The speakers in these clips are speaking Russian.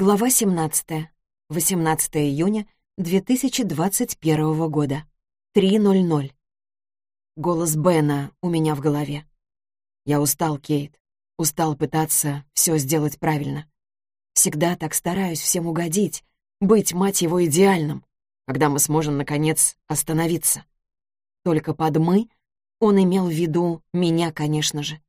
Глава 17. 18 июня 2021 года. 3.00. Голос Бена у меня в голове. Я устал, Кейт. Устал пытаться все сделать правильно. Всегда так стараюсь всем угодить, быть, мать его, идеальным, когда мы сможем, наконец, остановиться. Только под «мы» он имел в виду меня, конечно же.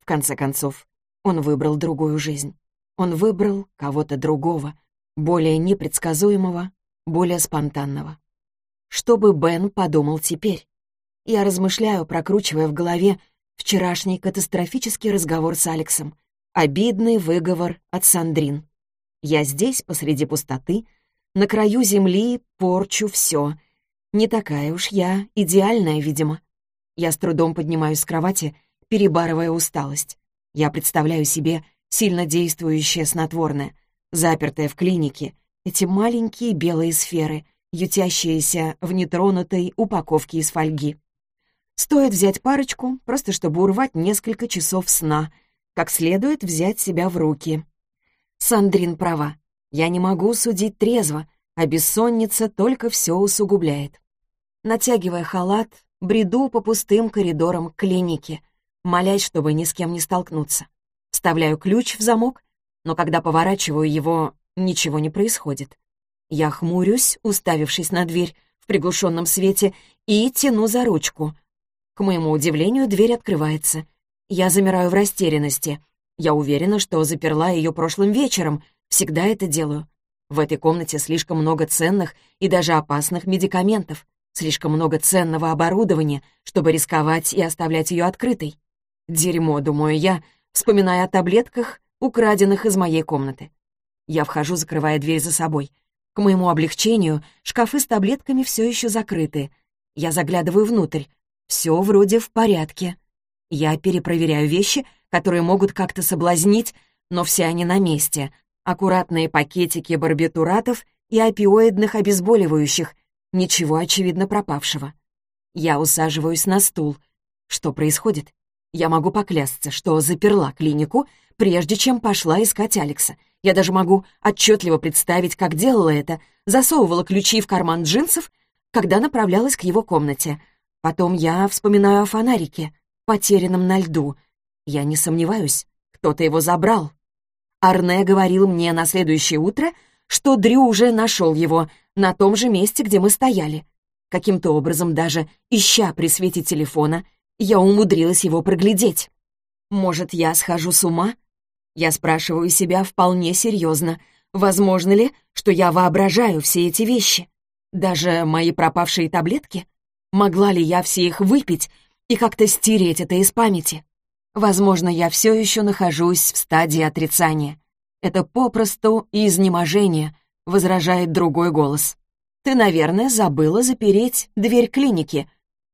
В конце концов, он выбрал другую жизнь. Он выбрал кого-то другого, более непредсказуемого, более спонтанного. Что бы Бен подумал теперь? Я размышляю, прокручивая в голове вчерашний катастрофический разговор с Алексом, обидный выговор от Сандрин. Я здесь, посреди пустоты, на краю земли порчу все. Не такая уж я, идеальная, видимо. Я с трудом поднимаюсь с кровати, перебарывая усталость. Я представляю себе сильно действующее снотворное, запертое в клинике, эти маленькие белые сферы, ютящиеся в нетронутой упаковке из фольги. Стоит взять парочку, просто чтобы урвать несколько часов сна, как следует взять себя в руки. Сандрин права. Я не могу судить трезво, а бессонница только все усугубляет. Натягивая халат, бреду по пустым коридорам клиники, молясь, чтобы ни с кем не столкнуться. Вставляю ключ в замок, но когда поворачиваю его, ничего не происходит. Я хмурюсь, уставившись на дверь в приглушенном свете, и тяну за ручку. К моему удивлению, дверь открывается. Я замираю в растерянности. Я уверена, что заперла ее прошлым вечером. Всегда это делаю. В этой комнате слишком много ценных и даже опасных медикаментов, слишком много ценного оборудования, чтобы рисковать и оставлять ее открытой. Дерьмо, думаю я, вспоминая о таблетках, украденных из моей комнаты. Я вхожу, закрывая дверь за собой. К моему облегчению, шкафы с таблетками все еще закрыты. Я заглядываю внутрь. Все вроде в порядке. Я перепроверяю вещи, которые могут как-то соблазнить, но все они на месте. Аккуратные пакетики барбитуратов и опиоидных обезболивающих. Ничего, очевидно, пропавшего. Я усаживаюсь на стул. Что происходит? Я могу поклясться, что заперла клинику, прежде чем пошла искать Алекса. Я даже могу отчетливо представить, как делала это, засовывала ключи в карман джинсов, когда направлялась к его комнате. Потом я вспоминаю о фонарике, потерянном на льду. Я не сомневаюсь, кто-то его забрал. Арне говорил мне на следующее утро, что Дрю уже нашел его на том же месте, где мы стояли. Каким-то образом, даже ища при свете телефона, я умудрилась его проглядеть. Может, я схожу с ума? Я спрашиваю себя вполне серьезно. Возможно ли, что я воображаю все эти вещи? Даже мои пропавшие таблетки? Могла ли я все их выпить и как-то стереть это из памяти? Возможно, я все еще нахожусь в стадии отрицания. Это попросту изнеможение, возражает другой голос. Ты, наверное, забыла запереть дверь клиники.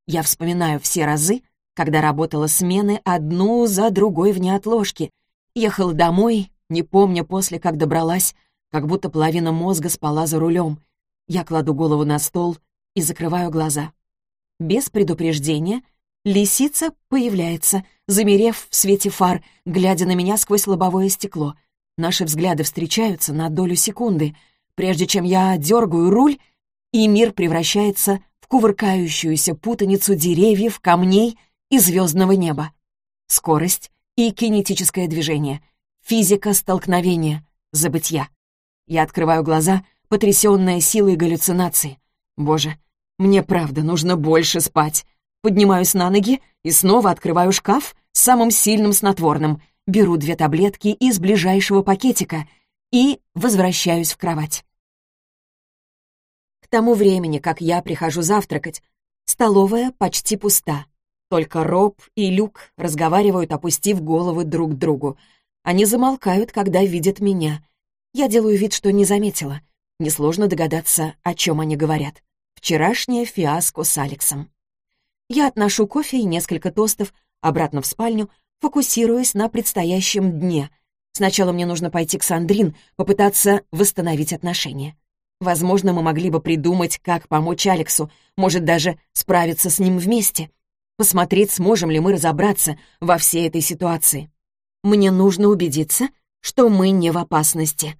Я вспоминаю все разы, когда работала смены одну за другой в неотложке. Ехала домой, не помня после, как добралась, как будто половина мозга спала за рулем. Я кладу голову на стол и закрываю глаза. Без предупреждения лисица появляется, замерев в свете фар, глядя на меня сквозь лобовое стекло. Наши взгляды встречаются на долю секунды, прежде чем я дергаю руль, и мир превращается в кувыркающуюся путаницу деревьев, камней и звездного неба. Скорость и кинетическое движение, физика столкновения, забытья. Я открываю глаза, потрясённая силой галлюцинации. Боже, мне правда нужно больше спать. Поднимаюсь на ноги и снова открываю шкаф с самым сильным снотворным, беру две таблетки из ближайшего пакетика и возвращаюсь в кровать. К тому времени, как я прихожу завтракать, столовая почти пуста. Только Роб и Люк разговаривают, опустив головы друг к другу. Они замолкают, когда видят меня. Я делаю вид, что не заметила. Несложно догадаться, о чем они говорят. Вчерашнее фиаско с Алексом. Я отношу кофе и несколько тостов обратно в спальню, фокусируясь на предстоящем дне. Сначала мне нужно пойти к Сандрин, попытаться восстановить отношения. Возможно, мы могли бы придумать, как помочь Алексу, может, даже справиться с ним вместе посмотреть, сможем ли мы разобраться во всей этой ситуации. Мне нужно убедиться, что мы не в опасности.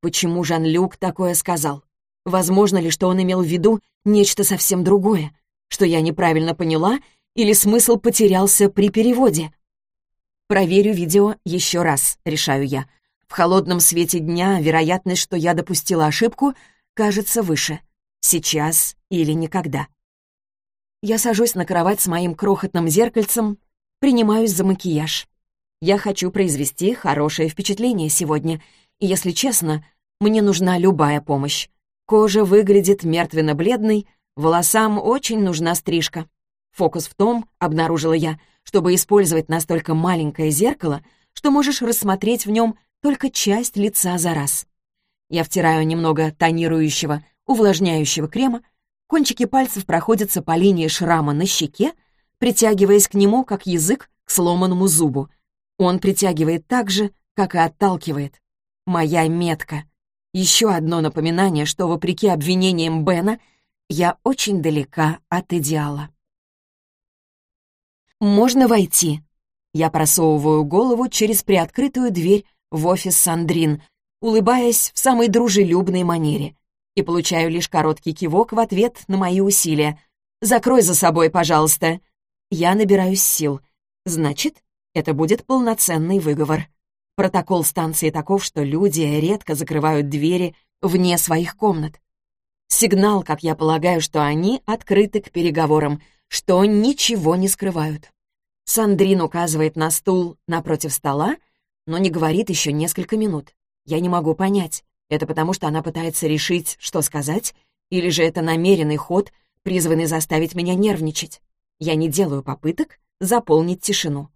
Почему Жан-Люк такое сказал? Возможно ли, что он имел в виду нечто совсем другое? Что я неправильно поняла или смысл потерялся при переводе? Проверю видео еще раз, решаю я. В холодном свете дня вероятность, что я допустила ошибку, кажется выше. Сейчас или никогда. Я сажусь на кровать с моим крохотным зеркальцем, принимаюсь за макияж. Я хочу произвести хорошее впечатление сегодня, и, если честно, мне нужна любая помощь. Кожа выглядит мертвенно-бледной, волосам очень нужна стрижка. Фокус в том, обнаружила я, чтобы использовать настолько маленькое зеркало, что можешь рассмотреть в нем только часть лица за раз. Я втираю немного тонирующего, увлажняющего крема, кончики пальцев проходятся по линии шрама на щеке, притягиваясь к нему, как язык к сломанному зубу. Он притягивает так же, как и отталкивает. Моя метка. Еще одно напоминание, что, вопреки обвинениям Бена, я очень далека от идеала. «Можно войти?» Я просовываю голову через приоткрытую дверь в офис Сандрин, улыбаясь в самой дружелюбной манере, и получаю лишь короткий кивок в ответ на мои усилия. «Закрой за собой, пожалуйста». Я набираюсь сил. Значит, это будет полноценный выговор. Протокол станции таков, что люди редко закрывают двери вне своих комнат. Сигнал, как я полагаю, что они открыты к переговорам, что ничего не скрывают. Сандрин указывает на стул напротив стола, но не говорит еще несколько минут. Я не могу понять, это потому что она пытается решить, что сказать, или же это намеренный ход, призванный заставить меня нервничать. Я не делаю попыток заполнить тишину.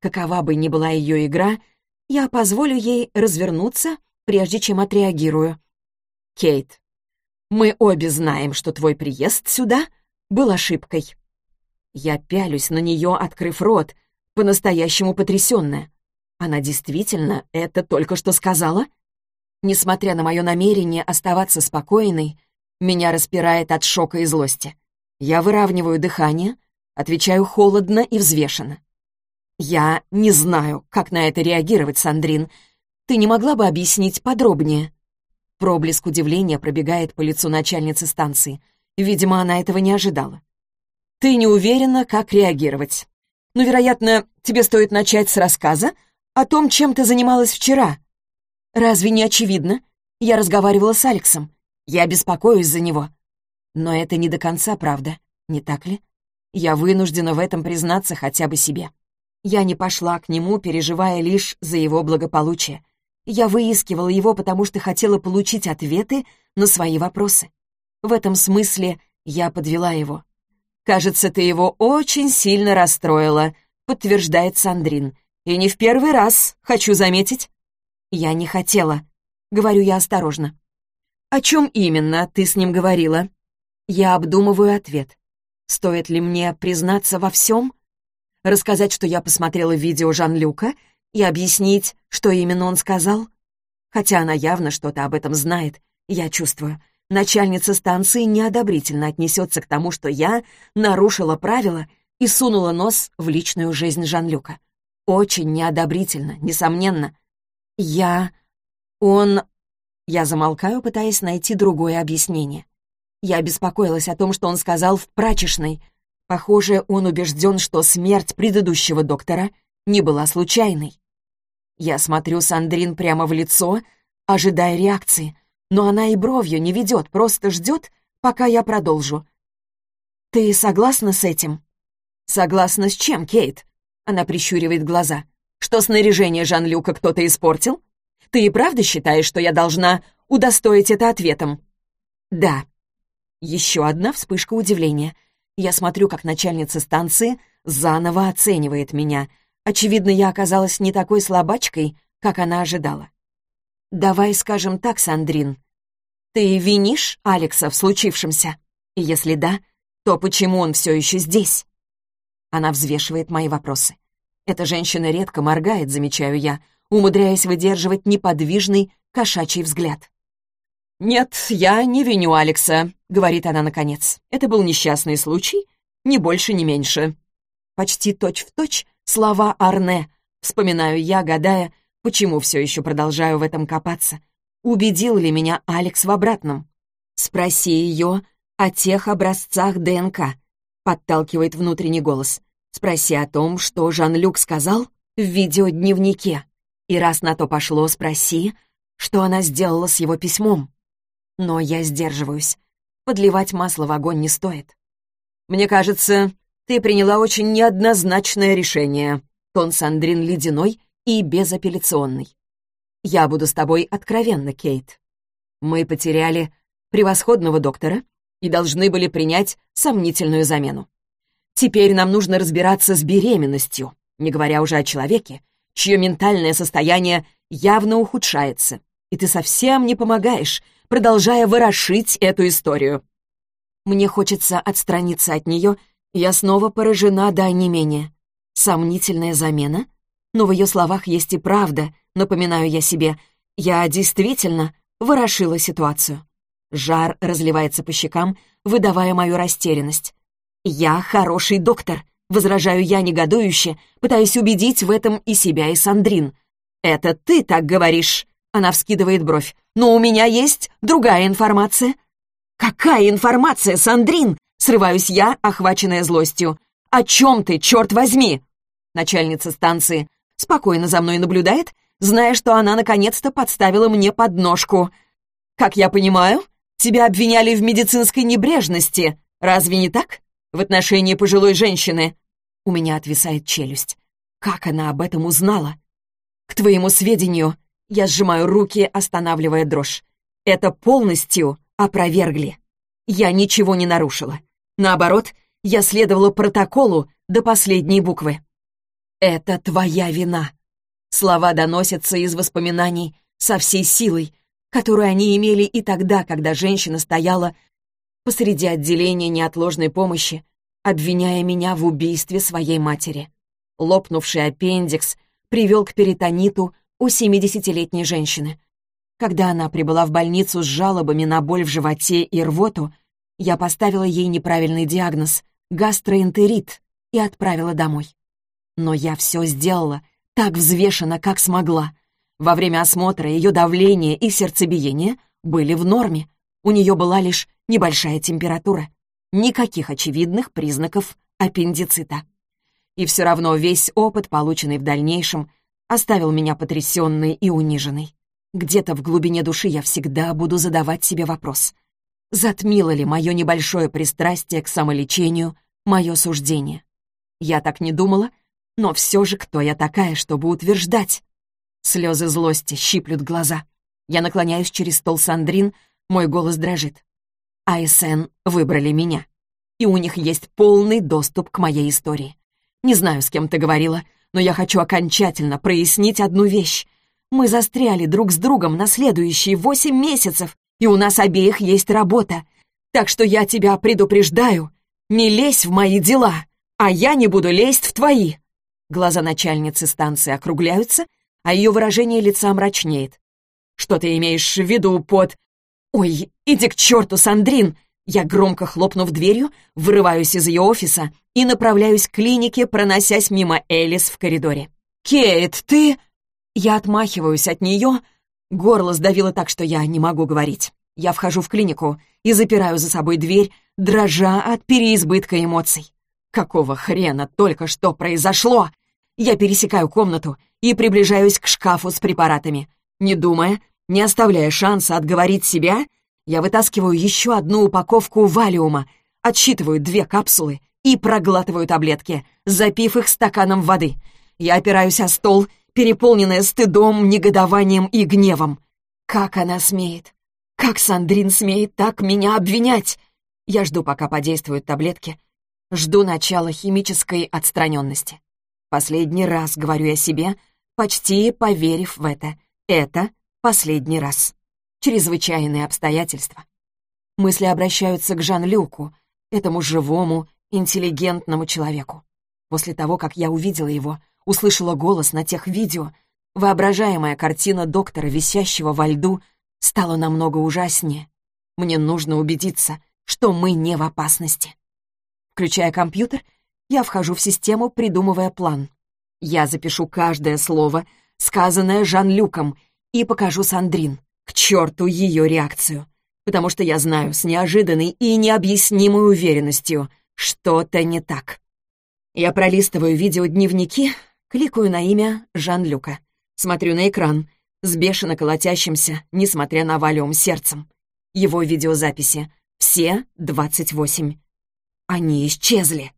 Какова бы ни была ее игра, я позволю ей развернуться, прежде чем отреагирую. «Кейт, мы обе знаем, что твой приезд сюда был ошибкой». Я пялюсь на нее, открыв рот, по-настоящему потрясенная. Она действительно это только что сказала? Несмотря на мое намерение оставаться спокойной, меня распирает от шока и злости. Я выравниваю дыхание, отвечаю холодно и взвешенно. «Я не знаю, как на это реагировать, Сандрин. Ты не могла бы объяснить подробнее?» Проблеск удивления пробегает по лицу начальницы станции. Видимо, она этого не ожидала. «Ты не уверена, как реагировать. Но, вероятно, тебе стоит начать с рассказа о том, чем ты занималась вчера. Разве не очевидно? Я разговаривала с Алексом. Я беспокоюсь за него. Но это не до конца правда, не так ли? Я вынуждена в этом признаться хотя бы себе. Я не пошла к нему, переживая лишь за его благополучие. Я выискивала его, потому что хотела получить ответы на свои вопросы. В этом смысле я подвела его. «Кажется, ты его очень сильно расстроила», — подтверждает Сандрин. «И не в первый раз, хочу заметить». «Я не хотела», — говорю я осторожно. «О чем именно ты с ним говорила?» Я обдумываю ответ. «Стоит ли мне признаться во всем?» Рассказать, что я посмотрела видео Жан-Люка и объяснить, что именно он сказал? Хотя она явно что-то об этом знает, я чувствую. Начальница станции неодобрительно отнесется к тому, что я нарушила правила и сунула нос в личную жизнь Жан-Люка. Очень неодобрительно, несомненно. Я... Он... Я замолкаю, пытаясь найти другое объяснение. Я беспокоилась о том, что он сказал в прачечной — Похоже, он убежден, что смерть предыдущего доктора не была случайной. Я смотрю Сандрин прямо в лицо, ожидая реакции, но она и бровью не ведет, просто ждет, пока я продолжу. «Ты согласна с этим?» «Согласна с чем, Кейт?» Она прищуривает глаза. «Что снаряжение Жан-Люка кто-то испортил? Ты и правда считаешь, что я должна удостоить это ответом?» «Да». Еще одна вспышка удивления. Я смотрю, как начальница станции заново оценивает меня. Очевидно, я оказалась не такой слабачкой, как она ожидала. «Давай скажем так, Сандрин. Ты винишь Алекса в случившемся? И если да, то почему он все еще здесь?» Она взвешивает мои вопросы. Эта женщина редко моргает, замечаю я, умудряясь выдерживать неподвижный кошачий взгляд. «Нет, я не виню Алекса», — говорит она наконец. «Это был несчастный случай, ни больше, ни меньше». Почти точь-в-точь точь слова Арне. Вспоминаю я, гадая, почему все еще продолжаю в этом копаться. убедил ли меня Алекс в обратном. «Спроси ее о тех образцах ДНК», — подталкивает внутренний голос. «Спроси о том, что Жан-Люк сказал в видеодневнике. И раз на то пошло, спроси, что она сделала с его письмом. Но я сдерживаюсь. Подливать масло в огонь не стоит. «Мне кажется, ты приняла очень неоднозначное решение», тон Сандрин ледяной и безапелляционный. «Я буду с тобой откровенна, Кейт. Мы потеряли превосходного доктора и должны были принять сомнительную замену. Теперь нам нужно разбираться с беременностью, не говоря уже о человеке, чье ментальное состояние явно ухудшается, и ты совсем не помогаешь, продолжая ворошить эту историю. Мне хочется отстраниться от нее, я снова поражена до онемения. Сомнительная замена? Но в ее словах есть и правда, напоминаю я себе. Я действительно ворошила ситуацию. Жар разливается по щекам, выдавая мою растерянность. «Я хороший доктор», — возражаю я негодующе, пытаясь убедить в этом и себя, и Сандрин. «Это ты так говоришь», — она вскидывает бровь. «Но у меня есть другая информация». «Какая информация, Сандрин?» — срываюсь я, охваченная злостью. «О чем ты, черт возьми?» Начальница станции спокойно за мной наблюдает, зная, что она наконец-то подставила мне подножку. «Как я понимаю, тебя обвиняли в медицинской небрежности, разве не так? В отношении пожилой женщины». У меня отвисает челюсть. Как она об этом узнала? К твоему сведению, я сжимаю руки, останавливая дрожь. Это полностью опровергли. Я ничего не нарушила. Наоборот, я следовала протоколу до последней буквы. «Это твоя вина». Слова доносятся из воспоминаний со всей силой, которую они имели и тогда, когда женщина стояла посреди отделения неотложной помощи, обвиняя меня в убийстве своей матери. Лопнувший аппендикс привел к перитониту у 70-летней женщины. Когда она прибыла в больницу с жалобами на боль в животе и рвоту, я поставила ей неправильный диагноз — гастроэнтерит и отправила домой. Но я все сделала, так взвешенно, как смогла. Во время осмотра ее давление и сердцебиение были в норме. У нее была лишь небольшая температура. Никаких очевидных признаков аппендицита. И все равно весь опыт, полученный в дальнейшем, оставил меня потрясенной и униженной. Где-то в глубине души я всегда буду задавать себе вопрос. Затмило ли мое небольшое пристрастие к самолечению мое суждение? Я так не думала, но все же кто я такая, чтобы утверждать? Слезы злости щиплют глаза. Я наклоняюсь через стол Сандрин, мой голос дрожит. АСН выбрали меня. И у них есть полный доступ к моей истории. Не знаю, с кем ты говорила, но я хочу окончательно прояснить одну вещь. Мы застряли друг с другом на следующие восемь месяцев, и у нас обеих есть работа. Так что я тебя предупреждаю, не лезь в мои дела, а я не буду лезть в твои». Глаза начальницы станции округляются, а ее выражение лица мрачнеет. «Что ты имеешь в виду под...» «Ой, иди к черту, Сандрин!» Я, громко хлопнув дверью, вырываюсь из ее офиса и направляюсь к клинике, проносясь мимо Элис в коридоре. «Кейт, ты...» Я отмахиваюсь от нее, горло сдавило так, что я не могу говорить. Я вхожу в клинику и запираю за собой дверь, дрожа от переизбытка эмоций. Какого хрена только что произошло? Я пересекаю комнату и приближаюсь к шкафу с препаратами. Не думая, не оставляя шанса отговорить себя, я вытаскиваю еще одну упаковку валиума, отсчитываю две капсулы и проглатываю таблетки, запив их стаканом воды. Я опираюсь о стол, переполненная стыдом, негодованием и гневом. Как она смеет? Как Сандрин смеет так меня обвинять? Я жду, пока подействуют таблетки. Жду начала химической отстраненности. Последний раз говорю я себе, почти поверив в это. Это последний раз. Чрезвычайные обстоятельства. Мысли обращаются к Жан-Люку, этому живому, интеллигентному человеку. После того, как я увидела его, услышала голос на тех видео, воображаемая картина доктора, висящего во льду, стала намного ужаснее. Мне нужно убедиться, что мы не в опасности. Включая компьютер, я вхожу в систему, придумывая план. Я запишу каждое слово, сказанное Жан-Люком, и покажу Сандрин. К черту ее реакцию. Потому что я знаю с неожиданной и необъяснимой уверенностью, что-то не так. Я пролистываю видеодневники, кликаю на имя Жан-Люка. Смотрю на экран, с бешено колотящимся, несмотря на валиум, сердцем. Его видеозаписи. Все 28. Они исчезли.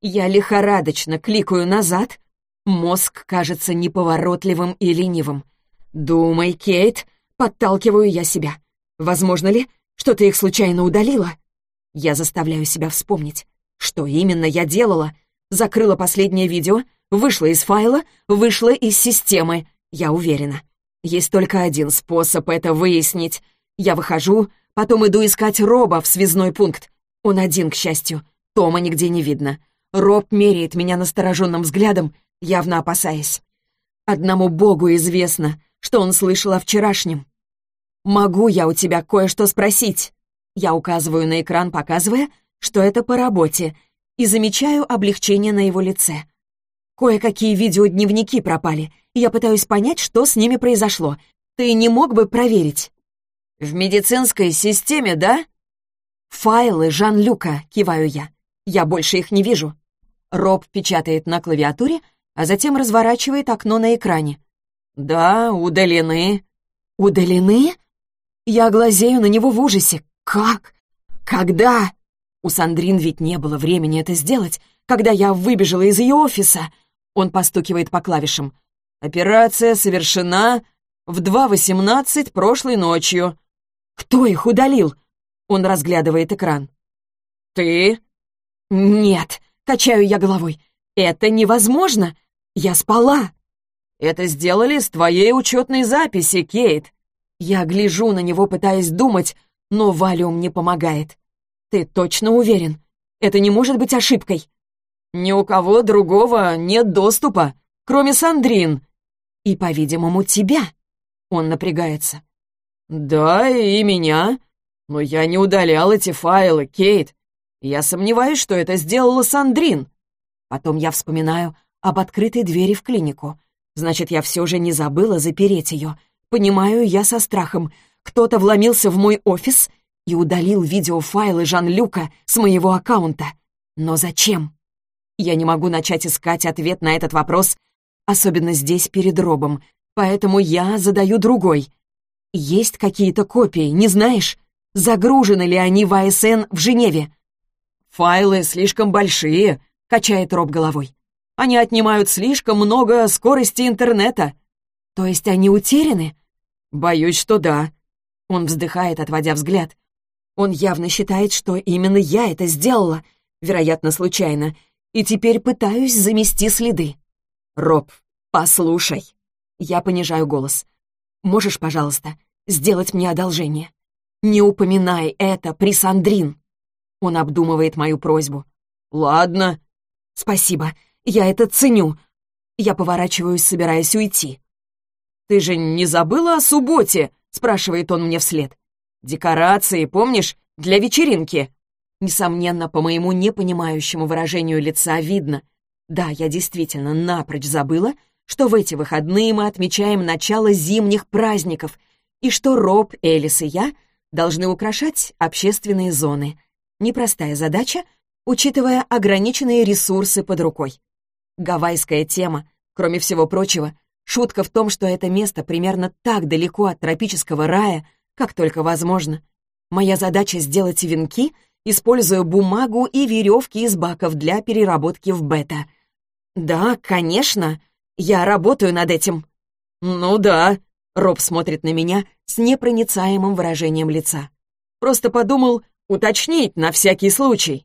Я лихорадочно кликаю назад. Мозг кажется неповоротливым и ленивым. «Думай, Кейт», — подталкиваю я себя. «Возможно ли, что ты их случайно удалила?» Я заставляю себя вспомнить, что именно я делала. Закрыла последнее видео, вышла из файла, вышла из системы. Я уверена. Есть только один способ это выяснить. Я выхожу, потом иду искать Роба в связной пункт. Он один, к счастью. Тома нигде не видно. Роб меряет меня настороженным взглядом, явно опасаясь. Одному Богу известно, что он слышал о вчерашнем. «Могу я у тебя кое-что спросить?» Я указываю на экран, показывая, что это по работе, и замечаю облегчение на его лице. Кое-какие видеодневники пропали, и я пытаюсь понять, что с ними произошло. Ты не мог бы проверить? «В медицинской системе, да?» «Файлы Жан-Люка», — киваю я. «Я больше их не вижу». Роб печатает на клавиатуре, а затем разворачивает окно на экране. «Да, удалены». «Удалены?» Я глазею на него в ужасе. «Как? Когда?» У Сандрин ведь не было времени это сделать, когда я выбежала из ее офиса. Он постукивает по клавишам. «Операция совершена в 2.18 прошлой ночью». «Кто их удалил?» Он разглядывает экран. «Ты?» «Нет», — качаю я головой. «Это невозможно. Я спала». «Это сделали с твоей учетной записи, Кейт». Я гляжу на него, пытаясь думать, но валиум не помогает. «Ты точно уверен? Это не может быть ошибкой?» «Ни у кого другого нет доступа, кроме Сандрин». «И, по-видимому, тебя». Он напрягается. «Да, и меня. Но я не удалял эти файлы, Кейт. Я сомневаюсь, что это сделала Сандрин». Потом я вспоминаю об открытой двери в клинику. Значит, я все же не забыла запереть ее. Понимаю я со страхом. Кто-то вломился в мой офис и удалил видеофайлы Жан-Люка с моего аккаунта. Но зачем? Я не могу начать искать ответ на этот вопрос, особенно здесь перед Робом, поэтому я задаю другой. Есть какие-то копии, не знаешь? Загружены ли они в АСН в Женеве? «Файлы слишком большие», — качает Роб головой. «Они отнимают слишком много скорости интернета». «То есть они утеряны?» «Боюсь, что да». Он вздыхает, отводя взгляд. Он явно считает, что именно я это сделала, вероятно, случайно, и теперь пытаюсь замести следы. «Роб, послушай». Я понижаю голос. «Можешь, пожалуйста, сделать мне одолжение? Не упоминай это при Сандрин». Он обдумывает мою просьбу. «Ладно». «Спасибо, я это ценю». Я поворачиваюсь, собираясь уйти. «Ты же не забыла о субботе?» — спрашивает он мне вслед. «Декорации, помнишь, для вечеринки?» Несомненно, по моему непонимающему выражению лица видно. Да, я действительно напрочь забыла, что в эти выходные мы отмечаем начало зимних праздников и что Роб, Элис и я должны украшать общественные зоны. Непростая задача, учитывая ограниченные ресурсы под рукой. Гавайская тема, кроме всего прочего, Шутка в том, что это место примерно так далеко от тропического рая, как только возможно. Моя задача — сделать венки, используя бумагу и веревки из баков для переработки в бета. «Да, конечно, я работаю над этим». «Ну да», — Роб смотрит на меня с непроницаемым выражением лица. «Просто подумал уточнить на всякий случай».